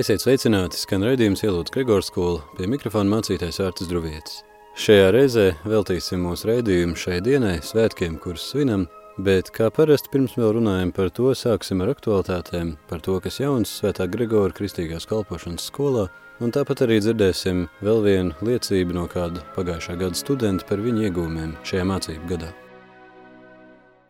Esiet sveicināti, skan raidījums ielūdz Gregors skola pie mikrofona mācītājs Ārtas Druvietis. Šajā reizē veltīsim mūsu raidījumu šai dienai, svētkiem, kurus svinam, bet kā parasti pirms vēl runājam par to, sāksim ar aktualitātēm, par to, kas jauns svētā Gregora kristīgās kalpošanas skolā, un tāpat arī dzirdēsim vēl vienu liecību no kāda pagājušā gada studenta par viņu iegūmiem šajā mācību gadā.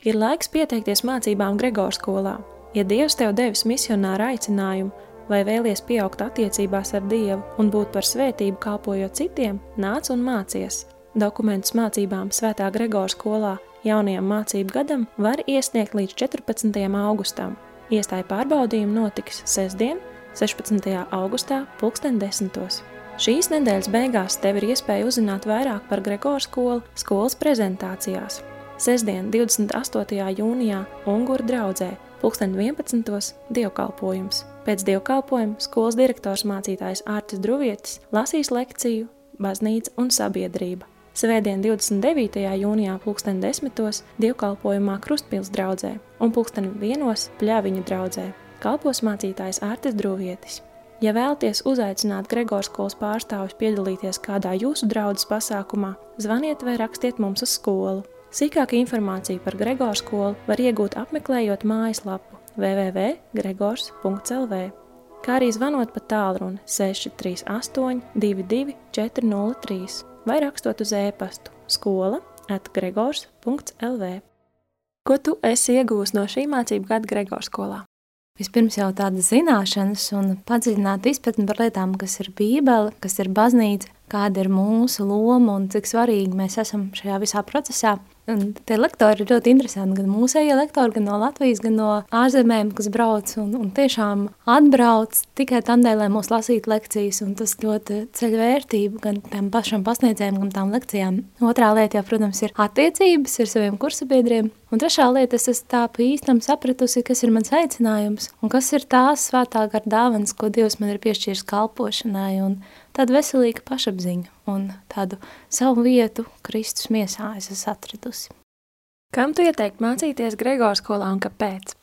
Ir laiks pieteikties mācībām Gregora skolā. Ja Dievs tev devis misionāru aicinājumu, vai vēlies pieaugt attiecībās ar Dievu un būt par svētību kalpojot citiem, nāc un mācies. Dokumentus mācībām Svētā Gregora skolā jaunajam mācību gadam var iesniegt līdz 14. augustam. Iestāja pārbaudījumi notiks sestdien, 16. augustā, 2010. Šīs nedēļas beigās tev ir iespēja uzzināt vairāk par Gregora skolu skolas prezentācijās. Sestdien, 28. jūnijā, Unguru draudzē, 2011. dievkalpojums. Pēc dievkalpojuma skolas direktors mācītājs Ārtis Druvietis lasīs lekciju Baznīca un sabiedrība. Svētdien 29. jūnijā pulksten desmitos dievkalpojumā Krustpils draudzē un pulksten vienos Pļaviņu draudzē. Kalpos mācītājs Ārtis Druvietis. Ja vēlaties uzaicināt Gregors skolas pārstāvis piedalīties kādā jūsu draudzes pasākumā, zvaniet vai rakstiet mums uz skolu. Sīkāka informācija par Gregors skolu var iegūt apmeklējot mājaslapu www.gregors.lv, kā arī zvanot pa tālruni 638 22 403 vai rakstot uz e-pastu skola at gregors.lv. Ko tu esi iegūst no šī mācību gada Gregors skolā? Vispirms jau tādas zināšanas un padziļināta izpratne par lietām, kas ir Bībele, kas ir baznīca, kāda ir mūsu loma un cik svarīgi mēs esam šajā visā procesā. Un tie lektori ir ļoti interesanti, gan mūsējie lektori, gan no Latvijas, gan no ārzemēm, kas brauc un, un tiešām atbrauc tikai tādēļ, lai mūs lasītu lekcijas, un tas ļoti ceļ vērtību gan tam pašam pasniedzējiem, gan tām lekcijām. Otrā lieta jau, protams, ir attiecības ar saviem kursabiedriem, un trešā lieta, es esmu tā pa īstam sapratusi, kas ir mans aicinājums, un kas ir tās svētā gar dāvans, ko Dievs man ir piešķīris kalpošanai, un tādu veselīgu pašapziņu un tādu savu vietu Kristus miesā es esmu atradusi. Kam tu ieteiktu mācīties Gregora skolā un kāpēc?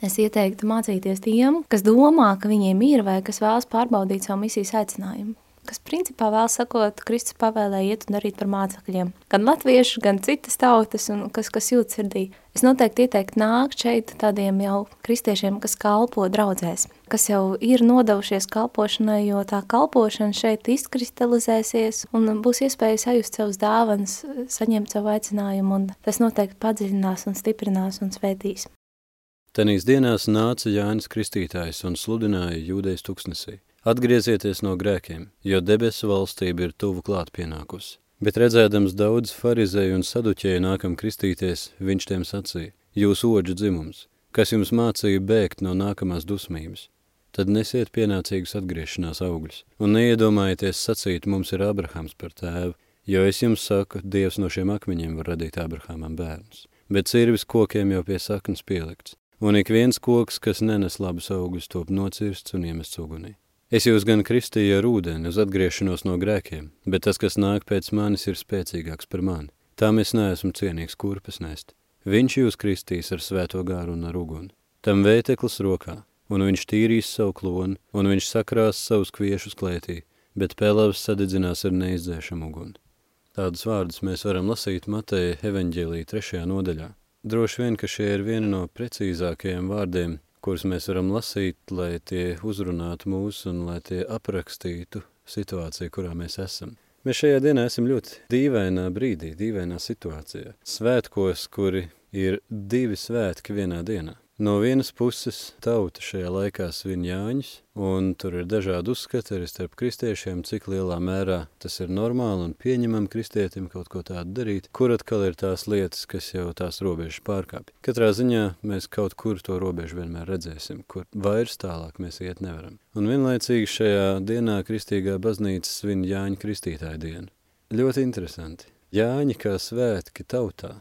Es ieteiktu mācīties tiem, kas domā, ka viņiem ir vai kas vēlas pārbaudīt savu misijas aicinājumu kas principā vēl sakot, Kristus pavēlēja iet un darīt par mācekļiem. Gan latviešu, gan citas tautas, un kas, kas jūt sirdī. Es noteikti ieteiktu nākt šeit tādiem jau kristiešiem, kas kalpo draudzēs, kas jau ir nodevušies kalpošanai, jo tā kalpošana šeit izkristalizēsies un būs iespēja sajust savus dāvanas, saņemt savu aicinājumu, un tas noteikti padziļinās un stiprinās un svētīs. Tenīs dienās nāca Jānis Kristītājs un sludināja jūdejas tuksnesī. Atgriezieties no grēkiem, jo debesu valstība ir tuvu klāt pienākusi. Bet redzēdams daudz farizēju un saduķēju nākam kristīties, viņš tiem sacīja, jūs oģu dzimums, kas jums mācīja bēgt no nākamās dusmības, tad nesiet pienācīgus atgriešanās augļus, un neiedomājieties sacīt, mums ir Abrahams par tēvu, jo es jums saku, Dievs no šiem akmeņiem var radīt Abrahamam bērnus. Bet cirvis kokiem jau pie saknes pielikts, un ik viens koks, kas nenes labus augļus, top nocirsts un iemests ugunī. Es jūs gan kristīju ar ūdeni uz atgriešanos no grēkiem, bet tas, kas nāk pēc manis, ir spēcīgāks par mani. Tam es neesmu cienīgs kurpes nest. Viņš jūs kristīs ar svēto gāru un ar uguni. Tam vēteklis rokā, un viņš tīrīs savu klonu, un viņš sakrās savus kviešus klētī, bet pelavs sadedzinās ar neizdzēšamu uguni. Tādus vārdus mēs varam lasīt Mateja evaņģēlī trešajā nodaļā. Droši vien, ka šie ir vieni no precīzākajiem vārdiem, kurus mēs varam lasīt, lai tie uzrunātu mūs un lai tie aprakstītu situāciju, kurā mēs esam. Mēs šajā dienā esam ļoti dīvainā brīdī, dīvainā situācijā. Svētkos, kuri ir divi svētki vienā dienā. No vienas puses tauta šajā laikā svin Jāņus, un tur ir dažādi uzskati arī starp kristiešiem, cik lielā mērā tas ir normāli un pieņemam kristietim kaut ko tādu darīt, kur atkal ir tās lietas, kas jau tās robežas pārkāpj. Katrā ziņā mēs kaut kur to robežu vienmēr redzēsim, kur vairs tālāk mēs iet nevaram. Un vienlaicīgi šajā dienā kristīgā baznīca svin Jāņa kristītāja dienu. Ļoti interesanti. Jāņi kā svētki tautā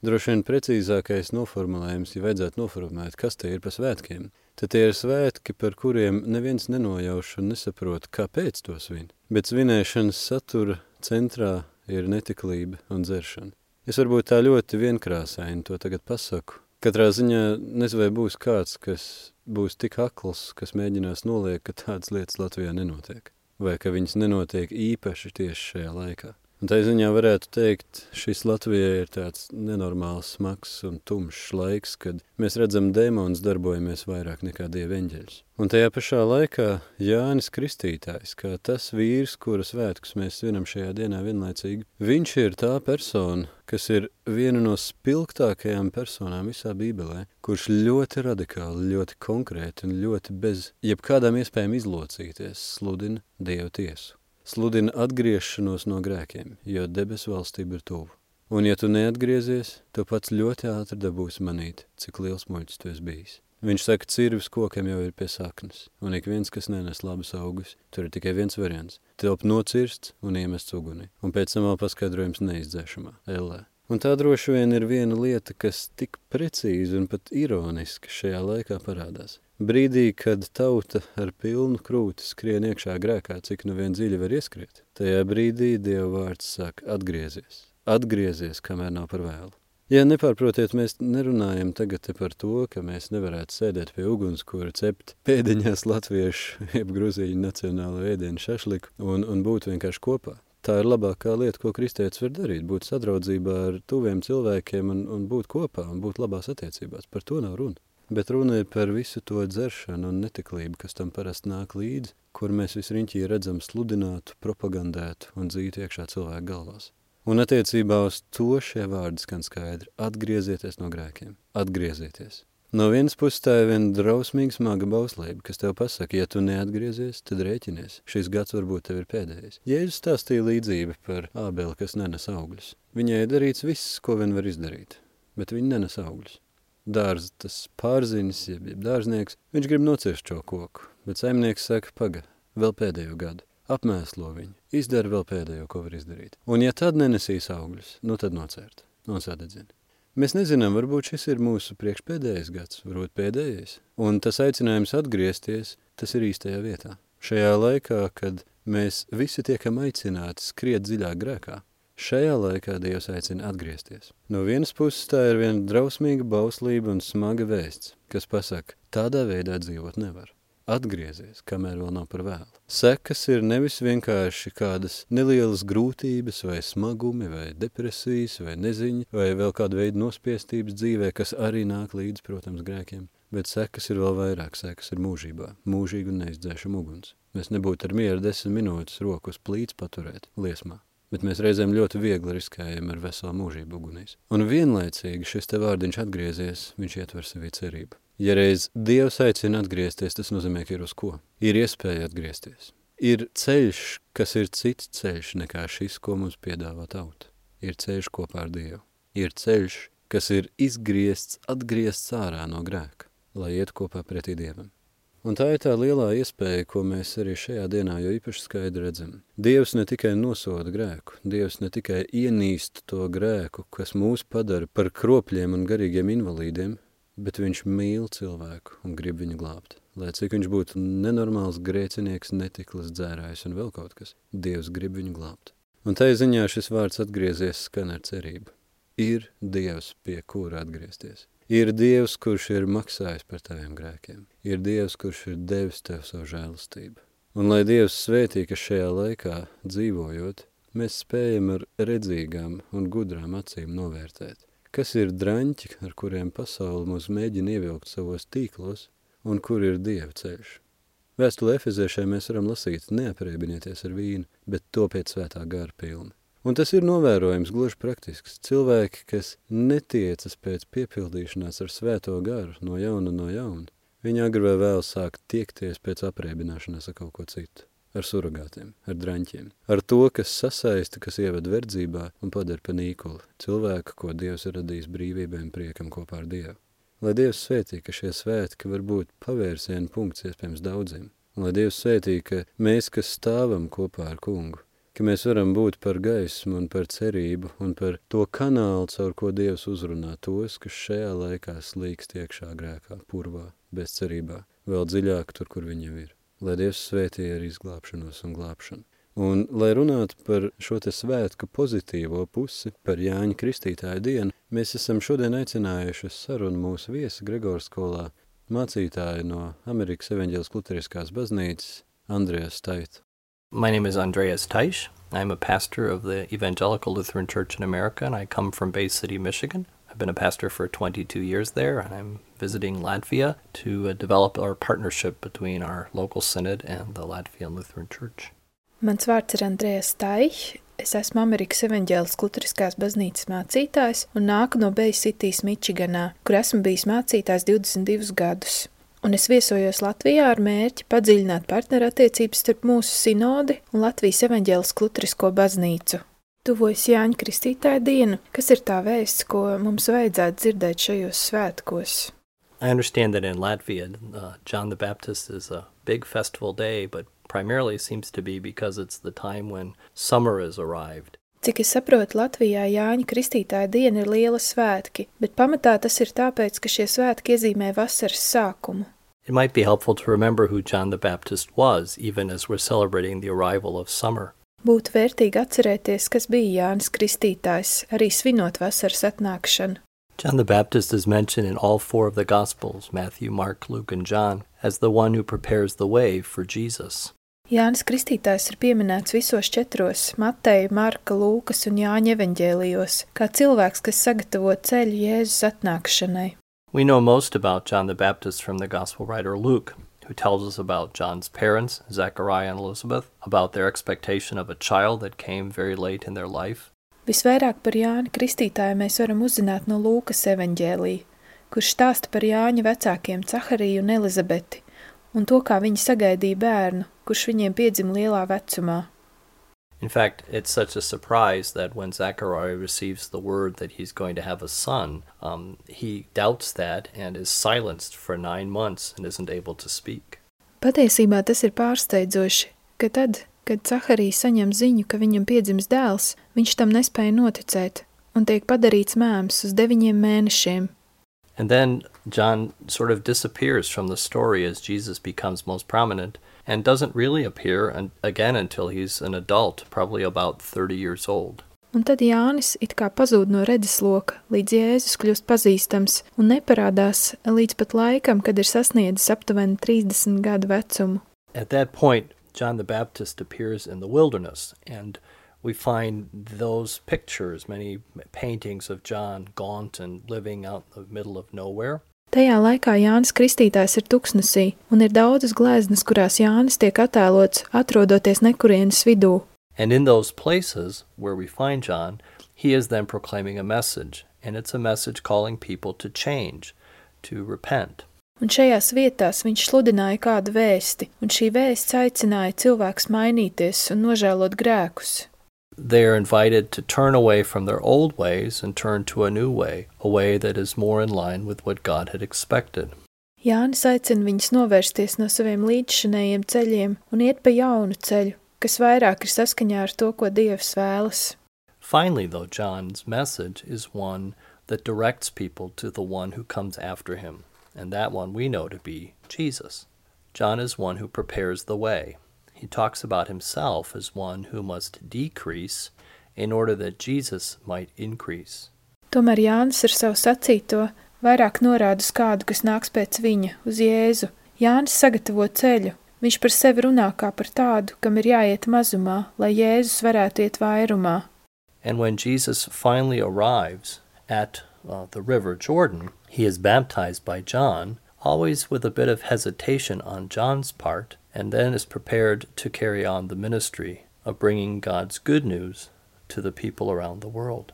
Droši vien precīzākais noformulējums, ja vajadzētu noformulēt, kas tie ir pa svētkiem, tad tie ir svētki, par kuriem neviens nenojauš un nesaprot, kāpēc to svin. Bet svinēšanas satura centrā ir netiklība un dzeršana. Es varbūt tā ļoti vienkrāsaini to tagad pasaku. Katrā ziņā nezinu, vai būs kāds, kas būs tik akls, kas mēģinās noliekt, ka tādas lietas Latvijā nenotiek. Vai ka viņas nenotiek īpaši tieši šajā laikā. Un tā ziņā varētu teikt, šis Latvijai ir tāds nenormāls, smags un tumšs laiks, kad mēs redzam dēmonus darbojamies vairāk nekā dieva eņģeļus. Un tajā pašā laikā Jānis Kristītājs, kā tas vīrs, kura svētkus mēs svinam šajā dienā vienlaicīgi, viņš ir tā persona, kas ir viena no spilgtākajām personām visā Bībelē, kurš ļoti radikāli, ļoti konkrēti un ļoti bez jebkādām iespējām izlocīties sludina Dievu tiesu sludina atgriešanos no grēkiem, jo debesu valstība ir tuvu. Un ja tu neatgriezies, tu pats ļoti ātri dabūsi manīt, cik liels muļķis tu esi bijis. Viņš saka, cirvis kokam jau ir pie saknes, un ik viens, kas nenes labas augus, tur ir tikai viens variants – telp nocirsts un iemests uguni, un pēc tam vēl paskaidrojums neizdzēšamā, ellē. Un tā droši vien ir viena lieta, kas tik precīzi un pat ironiski šajā laikā parādās. Brīdī, kad tauta ar pilnu krūti skrien iekšā grēkā, cik nu vien dziļi var ieskriet, tajā brīdī Dieva vārds saka atgriezies, atgriezies, kamēr nav par vēlu. Ja nepārprotiet, mēs nerunājam tagad par to, ka mēs nevarētu sēdēt pie ugunskura, cept pēdiņās latviešu, jeb gruzīņu nacionālo ēdienu šašliku un, un būt vienkārši kopā. Tā ir labākā lieta, ko kristietis var darīt, būt sadraudzībā ar tuviem cilvēkiem un, un būt kopā un būt labās attiecībās. Par to nav runa. Bet runa ir par visu to dzeršanu un netiklību, kas tam parasti nāk līdzi, kur mēs visriņķī redzam sludinātu, propagandētu un dzītu iekšā cilvēku galvās. Un attiecībā uz to šie vārdi skan skaidri – atgriezieties no grēkiem, atgriezieties. No vienas puses tā ir viena drausmīga smaga bauslība, kas tev pasaka, ja tu neatgriezies, tad rēķinies. Šis gads varbūt tev ir pēdējais. Jēzus stāstīja līdzību par ābeli, kas nenes augļus. Viņai ir darīts viss, ko vien var izdarīt, bet viņi nenes augļus dārza tas pārzinis, jeb, jeb dārznieks, viņš grib nocirst šo koku, bet saimnieks saka, paga, vēl pēdējo gadu, apmēslo viņu, izdara vēl pēdējo, ko var izdarīt. Un ja tad nenesīs augļus, nu tad nocērt, nosādedzina. Mēs nezinām, varbūt šis ir mūsu priekšpēdējais gads, varbūt pēdējais, un tas aicinājums atgriezties, tas ir īstajā vietā. Šajā laikā, kad mēs visi tiekam aicināti skriet dziļāk grēkā, Šajā laikā Dievs aicina atgriezties. No vienas puses tā ir viena drausmīga bauslība un smaga vēsts, kas pasaka, tādā veidā dzīvot nevar. Atgriezies, kamēr vēl nav par vēlu. Sekas ir nevis vienkārši kādas nelielas grūtības vai smagumi vai depresijas vai neziņa vai vēl kāda veida nospiestības dzīvē, kas arī nāk līdz, protams, grēkiem. Bet sekas ir vēl vairāk, sekas ir mūžībā, mūžīgi un neizdzēšam uguns. Mēs nebūtu ar mieru desmit minūtes roku uz plīts paturēt liesmā bet mēs reizēm ļoti viegli riskējam ar veselu mūžību ugunīs. Un vienlaicīgi šis te vārdiņš atgriezies, viņš ietver sevī cerību. Ja reiz Dievs aicina atgriezties, tas nozīmē, ka ir uz ko? Ir iespēja atgriezties. Ir ceļš, kas ir cits ceļš nekā šis, ko mums piedāvā tauta. Ir ceļš kopā ar Dievu. Ir ceļš, kas ir izgriezts, atgriezts ārā no grēka, lai iet kopā pretī Dievam. Un tā ir tā lielā iespēja, ko mēs arī šajā dienā jau īpaši skaidri redzam. Dievs ne tikai nosoda grēku, Dievs ne tikai ienīst to grēku, kas mūs padara par kropļiem un garīgiem invalīdiem, bet viņš mīl cilvēku un grib viņu glābt. Lai cik viņš būtu nenormāls grēcinieks, netiklis dzērājs un vēl kaut kas, Dievs grib viņu glābt. Un tai ziņā šis vārds atgriezies skan ar cerību. Ir Dievs, pie kura atgriezties. Ir Dievs, kurš ir maksājis par taviem grēkiem. Ir Dievs, kurš ir devis tev savu žēlastību. Un lai Dievs svētī, ka šajā laikā dzīvojot, mēs spējam ar redzīgām un gudrām acīm novērtēt, kas ir draņķi, ar kuriem pasauli mūs mēģina ievilkt savos tīklos, un kur ir Dieva ceļš. Vēstule Efezēšai mēs varam lasīt, neaprēbinieties ar vīnu, bet topiet svētā gara pilni. Un tas ir novērojams gluži praktisks. Cilvēki, kas netiecas pēc piepildīšanās ar svēto garu no jauna no jauna, viņi agri vai vēl sāk tiekties pēc apreibināšanās ar kaut ko citu. Ar suragātiem, ar draņķiem. Ar to, kas sasaista, kas ieved verdzībā un padara pa nīkuli. Cilvēku, ko Dievs ir radījis brīvībai un priekam kopā ar Dievu. Lai Dievs svētī, ka šie svētki var būt pavērsienu punkts iespējams daudziem. Un lai Dievs svētī, ka mēs, kas stāvam kopā ar kungu, ka mēs varam būt par gaismu un par cerību un par to kanālu, caur ko Dievs uzrunā tos, kas šajā laikā slīkst iekšā grēkā, purvā, bezcerībā, vēl dziļāk tur, kur viņi ir. Lai Dievs svētī ar izglābšanos un glābšanu. Un, lai runātu par šo te svētku pozitīvo pusi, par Jāņa Kristītāju dienu, mēs esam šodien aicinājuši uz sarunu mūsu viesi Gregors skolā mācītāju no Amerikas Evaņģēlas Luteriskās baznīcas Andrijas Taitu. My name is Andreas Teisch. I'm a pastor of the Evangelical Lutheran Church in America, and I come from Bay City, Michigan. I've been a pastor for 22 years there, and I'm visiting Latvia to uh, develop our partnership between our local synod and the Latvian Lutheran Church. Mans vārds ir Andrēs Taiš. Es esmu Amerikas Evanģēlas Lutheriskās baznīcas mācītājs un nāku no Bay Cities, Mičiganā, kur esmu bijis mācītājs 22 gadus. Un es viesojos Latvijā ar mērķi padziļināt partnerattiecības starp mūsu sinodi un Latvijas Evanģēlas Lutherisko baznīcu. Tuvojas Jāņa Kristītāja diena, kas ir tā vēsts, ko mums vajadzētu dzirdēt šajos svētkos. I understand that in Latvia, uh, John the Baptist is a big festival day, but primarily seems to be because it's the time when summer has arrived. Cik es saprotu, Latvijā Jāņa Kristītāja diena ir liela svētki, bet pamatā tas ir tāpēc, ka šie svētki iezīmē vasaras sākumu. It might be helpful to remember who John the Baptist was, even as we're celebrating the arrival of summer. Būtu vērtīgi atcerēties, kas bija Jānis Kristītājs, arī svinot vasaras atnākšanu. John the Baptist is mentioned in all four of the Gospels Matthew, Mark, Luke, and John as the one who prepares the way for Jesus. Jānis Kristītājs ir pieminēts visos četros - Mateja, Marka, Lūkas un Jāņa evaņģēlijos, kā cilvēks, kas sagatavo ceļu Jēzus atnākšanai. We know most about John the Baptist from the Gospel writer Luke, who tells us about John's parents, Zechariah and Elizabeth, about their expectation of a child that came very late in their life. Visvairāk par Jāni Kristītāju mēs varam uzzināt no Lūkas evaņģēlī, kurš stāsta par Jāņa vecākiem Cahariju un Elizabeti, un to, kā viņi sagaidīja bērnu, kurš viņiem piedzima lielā vecumā. In fact, it's such a surprise that when Zechariah receives the word that he's going to have a son, um, he doubts that and is silenced for nine months and isn't able to speak. Patiesībā tas ir pārsteidzoši, ka tad, kad Caharija saņem ziņu, ka viņam piedzims dēls, viņš tam nespēja noticēt un tiek padarīts mēms uz deviņiem mēnešiem. And then John sort of disappears from the story as Jesus becomes most prominent and doesn't really appear un- again until he's an adult, probably about 30 years old. Un tad Jānis it kā pazūd no redzesloka, līdz Jēzus kļūst pazīstams un neparādās līdz pat laikam, kad ir sasniedzis aptuveni 30 gadu vecumu. At that point, John the Baptist appears in the wilderness, and we find those pictures, many paintings of John gaunt and living out in the middle of nowhere. Tajā laikā Jānis Kristītājs ir tuksnesī, un ir daudzas gleznas, kurās Jānis tiek attēlots, atrodoties nekurienes vidū. And in those places where we find John, he is then proclaiming a message, and it's a message calling people to change, to repent. Un šajās vietās viņš sludināja kādu vēsti, un šī vēsts aicināja cilvēkus mainīties un nožēlot grēkus. they are invited to turn away from their old ways and turn to a new way, a way that is more in line with what God had expected. Jānis aicina viņus novērsties no saviem līdzšinējiem ceļiem un iet pa jaunu ceļu, kas vairāk ir saskaņā ar to, ko Dievs vēlas. Finally, though, John's message is one that directs people to the one who comes after him, and that one we know to be Jesus. John is one who prepares the way. He talks about himself as one who must decrease in order that Jesus might increase. Tomēr Jānis ar savu sacīto vairāk norāda uz kādu, kas nāks pēc viņa, uz Jēzu. Jānis sagatavo ceļu. Viņš par sevi runā kā par tādu, kam ir jāiet mazumā, lai Jēzus varētu iet vairumā. And when Jesus finally arrives at uh, the river Jordan, he is baptized by John, always with a bit of hesitation on John's part, and then is prepared to carry on the ministry of bringing God's good news to the people around the world.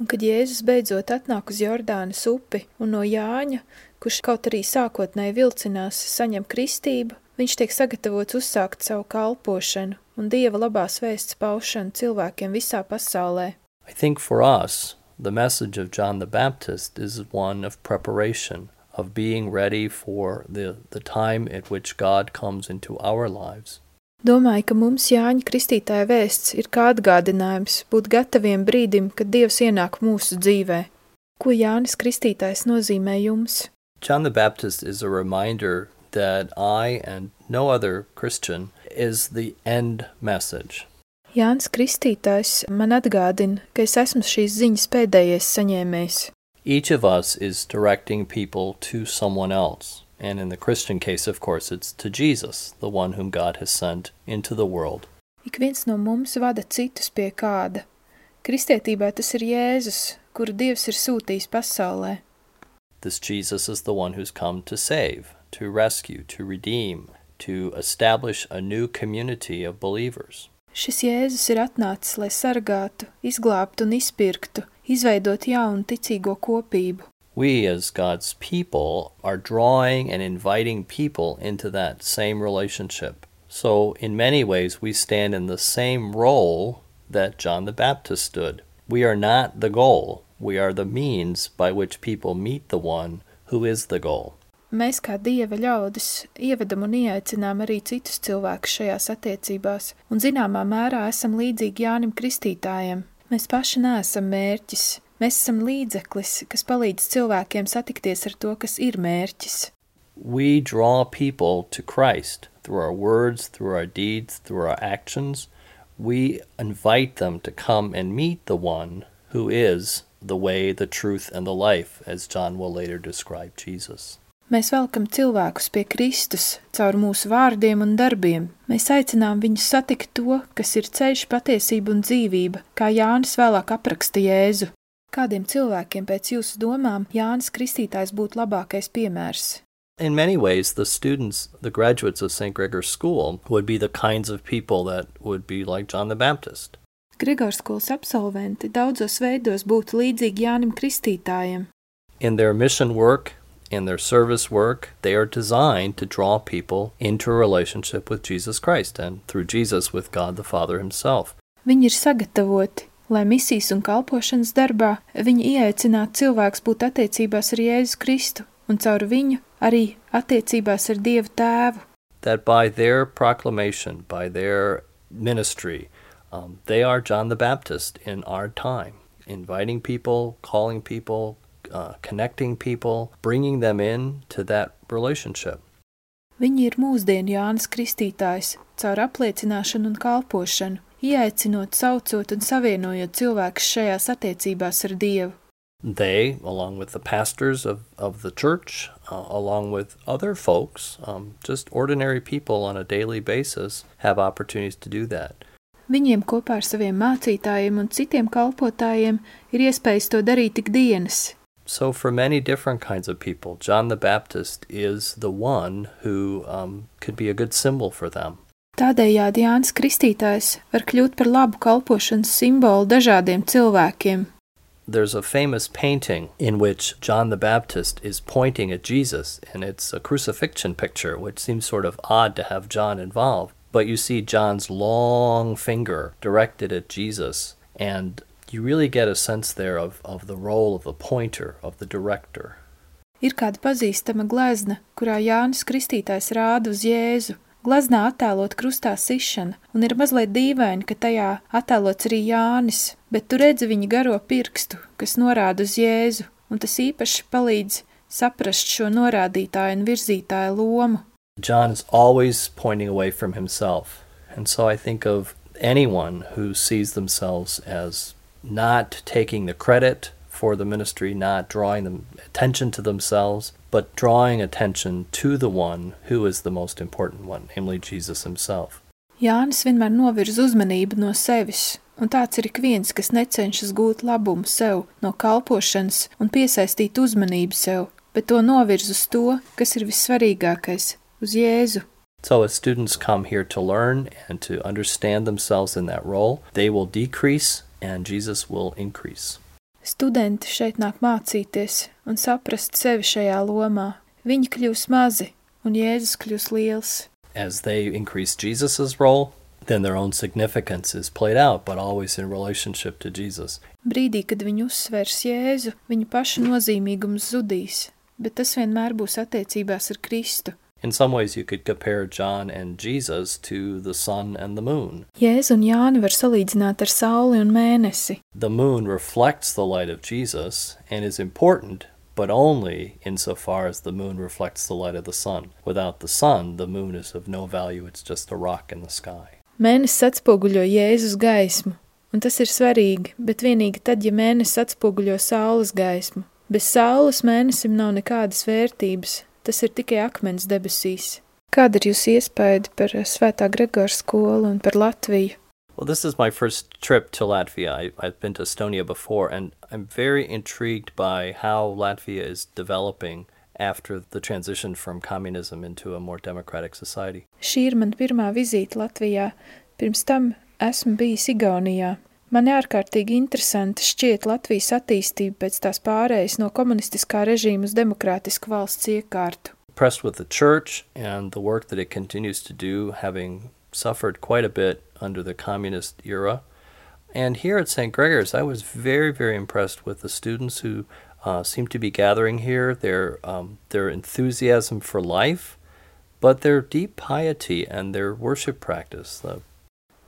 Un kad Jēzus beidzot atnāk uz Jordānas upi un no Jāņa, kurš kaut arī sākotnēji vilcinās, saņem kristību, viņš tiek sagatavots uzsākt savu kalpošanu un Dieva labās vēsts paušanu cilvēkiem visā pasaulē. I think for us, the message of John the Baptist is one of preparation, of being ready for the, the time at which God comes into our lives. Domāju, ka mums Jāņa Kristītāja vēsts ir kā atgādinājums būt gataviem brīdim, kad Dievs ienāk mūsu dzīvē. Ko Jānis Kristītājs nozīmē jums? John the Baptist is a reminder that I and no other Christian is the end message. Jānis Kristītājs man atgādina, ka es esmu šīs ziņas pēdējais saņēmējs. Each of us is directing people to someone else. And in the Christian case, of course, it's to Jesus, the one whom God has sent into the world. Ik viens no mums vada citus pie kāda. Kristietībā tas ir Jēzus, kuru Dievs ir sūtījis pasaulē. This Jesus is the one who's come to save, to rescue, to redeem, to establish a new community of believers. Šis Jēzus ir atnācis, lai sargātu, izglābtu un izpirktu, izveidot jaunu ticīgo kopību. We, as God's people, are drawing and inviting people into that same relationship. So, in many ways, we stand in the same role that John the Baptist stood. We are not the goal, we are the means by which people meet the one who is the goal. Mēs kā dieva ļaudis ievedam un ieaicinām arī citus cilvēkus šajās attiecībās, un zināmā mērā esam līdzīgi Jānim Kristītājam. Mēs paši neesam mērķis, mēs esam līdzeklis, kas palīdz cilvēkiem satikties ar to, kas ir mērķis. We draw people to Christ through our words, through our deeds, through our actions. We invite them to come and meet the one who is the way, the truth, and the life, as John will later describe Jesus. Mēs velkam cilvēkus pie Kristus caur mūsu vārdiem un darbiem. Mēs aicinām viņus satikt to, kas ir ceļš, patiesība un dzīvība, kā Jānis vēlāk apraksta Jēzu. Kādiem cilvēkiem pēc jūsu domām Jānis Kristītājs būtu labākais piemērs? In many ways, the students, the graduates of St. Gregor's School, would be the kinds of people that would be like John the Baptist. Grigors skolas absolventi daudzos veidos būtu līdzīgi Jānim Kristītājam. In their mission work, in their service work, they are designed to draw people into a relationship with Jesus Christ and through Jesus with God the Father Himself. Viņi ir sagatavoti, lai misijas un kalpošanas darbā viņi ieaicinātu cilvēks būt attiecībās ar Jēzu Kristu un caur viņu arī attiecībās ar Dievu Tēvu. That by their proclamation, by their ministry, um, they are John the Baptist in our time, inviting people, calling people, uh, connecting people, bringing them in to that relationship. Viņi ir mūsdienu Jānis Kristītājs caur apliecināšanu un kalpošanu, ieaicinot, saucot un savienojot cilvēkus šajās attiecībās ar Dievu. They, along with the pastors of, of the church, uh, along with other folks, um, just ordinary people on a daily basis, have opportunities to do that. Viņiem kopā ar saviem mācītājiem un citiem kalpotājiem ir iespējas to darīt ikdienas. So, for many different kinds of people, John the Baptist is the one who um, could be a good symbol for them. Tādējādi Jānis Kristītājs var kļūt par labu kalpošanas simbolu dažādiem cilvēkiem. There's a famous painting in which John the Baptist is pointing at Jesus, and it's a crucifixion picture, which seems sort of odd to have John involved. But you see John's long finger directed at Jesus, and you really get a sense there of, of the role of the pointer, of the director. Ir kāda pazīstama glezna, kurā Jānis Kristītājs rāda uz Jēzu. Gleznā attēlot krustā sišana, un ir mazliet dīvaini, ka tajā attēlots arī Jānis, bet tu redzi viņa garo pirkstu, kas norāda uz Jēzu, un tas īpaši palīdz saprast šo norādītāju un virzītāju lomu. John is always pointing away from himself. And so I think of anyone who sees themselves as not taking the credit for the ministry, not drawing them attention to themselves, but drawing attention to the one who is the most important one, namely Jesus himself. Jānis vienmēr novirz uzmanību no sevis, un tāds ir ik viens, kas necenšas gūt labumu sev no kalpošanas un piesaistīt uzmanību sev, bet to novirz uz to, kas ir vissvarīgākais – uz Jēzu. So, as students come here to learn and to understand themselves in that role, they will decrease and Jesus will increase. Studenti šeit nāk mācīties un saprast sevi šajā lomā. Viņi kļūs mazi, un Jēzus kļūs liels. As they increase Jesus' role, then their own significance is played out, but always in relationship to Jesus. Brīdī, kad viņi uzsvers Jēzu, viņa paša nozīmīgums zudīs, bet tas vienmēr būs attiecībās ar Kristu. In some ways, you could compare John and Jesus to the sun and the moon. Jēzu un Jāni var salīdzināt ar sauli un mēnesi. The moon reflects the light of Jesus and is important, but only insofar as the moon reflects the light of the sun. Without the sun, the moon is of no value, it's just a rock in the sky. Mēnesis atspoguļo Jēzus gaismu, un tas ir svarīgi, bet vienīgi tad, ja mēnesis atspoguļo saules gaismu. Bez saules mēnesim nav nekādas vērtības, tas ir tikai akmens debesīs. Kāda ir jūsu iespēja par Svētā Gregora skolu un par Latviju? Well, this is my first trip to Latvia. I, I've been to Estonia before, and I'm very intrigued by how Latvia is developing after the transition from communism into a more democratic society. Šī ir man pirmā vizīte Latvijā. Pirms tam esmu bijis Igaunijā. Man ārkārtīgi interesanti šķiet Latvijas attīstība pēc tās pārējas no komunistiskā režīma uz demokrātisku valsts iekārtu. Impressed with the church and the work that it continues to do, having suffered quite a bit under the communist era. And here at St. Gregor's, I was very, very impressed with the students who uh, seem to be gathering here, their, um, their enthusiasm for life, but their deep piety and their worship practice. The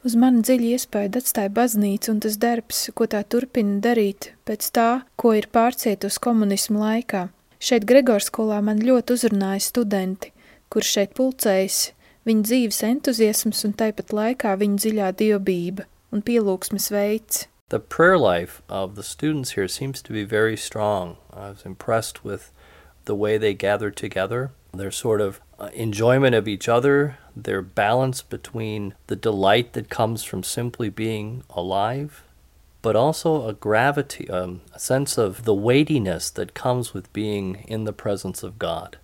Uz mani dziļi iespēju atstāja baznīca un tas darbs, ko tā turpina darīt pēc tā, ko ir pārcietus komunismu laikā. Šeit Gregors skolā man ļoti uzrunāja studenti, kur šeit pulcējas, viņa dzīves entuziasms un tāpat laikā viņa dziļā dievbība un pielūgsmes veids. The prayer life of the students here seems to be very strong. I was impressed with the way they gathered together, their sort of enjoyment of each other, their balance between the delight that comes from simply being alive, but also a gravity, um, a sense of the weightiness that comes with being in the presence of God.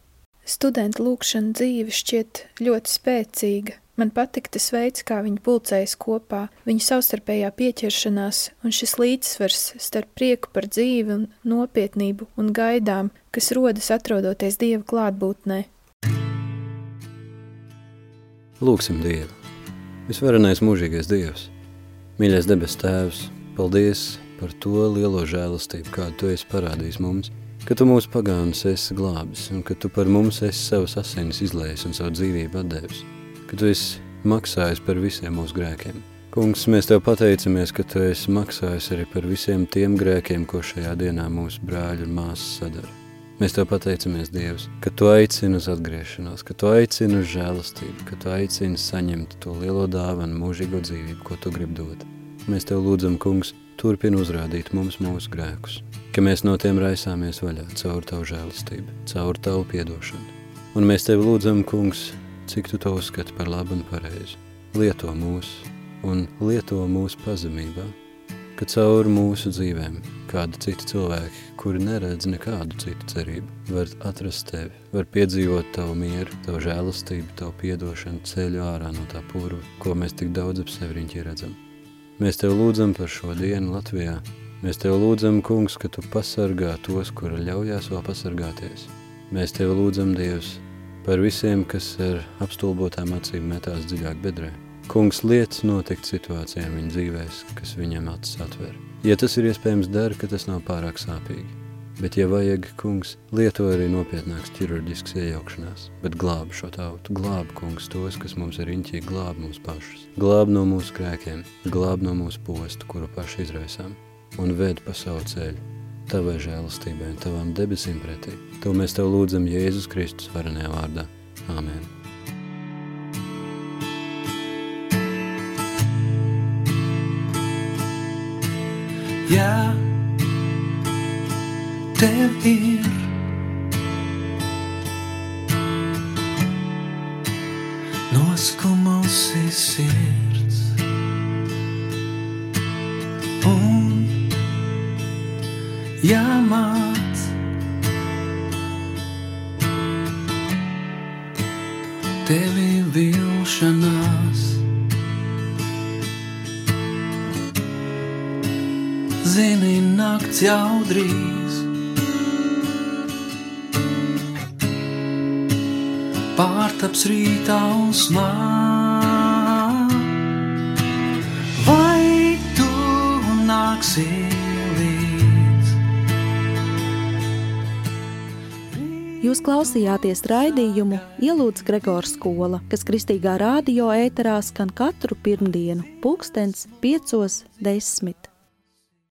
Studentu lūkšana dzīve šķiet ļoti spēcīga. Man patika tas veids, kā viņi pulcējas kopā, viņu savstarpējā pieķeršanās un šis līdzsvars starp prieku par dzīvi un nopietnību un gaidām, kas rodas atrodoties Dieva klātbūtnē. Lūksim Dievu. Visvarenais mūžīgais Dievs, mīļais debes tēvs, paldies par to lielo žēlastību, kādu tu esi parādījis mums, ka tu mūsu pagānus esi glābis un ka tu par mums esi savas asinis izlējis un savu dzīvību atdevis, ka tu esi maksājis par visiem mūsu grēkiem. Kungs, mēs Tev pateicamies, ka Tu esi maksājis arī par visiem tiem grēkiem, ko šajā dienā mūsu brāļi un māsas sadara. Mēs Tev pateicamies, Dievs, ka Tu aicini uz atgriešanos, ka Tu aicini uz žēlastību, ka Tu aicini saņemt to lielo dāvanu mūžīgo dzīvību, ko Tu gribi dot. Mēs Tev lūdzam, kungs, turpini uzrādīt mums mūsu grēkus, ka mēs no tiem raisāmies vaļā caur Tavu žēlastību, caur Tavu piedošanu. Un mēs Tev lūdzam, kungs, cik Tu to uzskati par labu un pareizi. Lieto mūs un lieto mūsu pazemībā, ka caur mūsu dzīvēm kādi citi cilvēki, kuri neredz nekādu citu cerību, var atrast tevi, var piedzīvot tavu mieru, tavu žēlastību, tavu piedošanu ceļu ārā no tā purva, ko mēs tik daudz ap sevi riņķi redzam. Mēs Tev lūdzam par šo dienu Latvijā. Mēs Tev lūdzam, kungs, ka Tu pasargā tos, kura ļaujās vēl pasargāties. Mēs Tev lūdzam, Dievs, par visiem, kas ar apstulbotām acīm metās dziļāk bedrē. Kungs liec notikt situācijām viņa dzīvēs, kas viņam acis atver. Ja tas ir iespējams dara, ka tas nav pārāk sāpīgi. Bet, ja vajag, kungs, lieto arī nopietnāks ķirurģisks iejaukšanās, bet glāb šo tautu, glāb, kungs, tos, kas mums ir riņķī, glāb mūs pašus, glāb no mūsu krēkiem, glāb no mūsu postu, kuru paši izraisām, un ved pa savu ceļu, tavai žēlastībai un tavām debesīm pretī. To mēs tev lūdzam Jēzus Kristus varenajā vārdā. Āmen. Ja tev ir. Noskumusi sirds. Un jāmāc nakts jau drīz. Pārtaps rītā usmā. Vai tu nāksi līdz? Jūs klausījāties raidījumu Ielūdz Gregors skola, kas kristīgā rādio ēterā skan katru pirmdienu, pulkstens piecos desmit.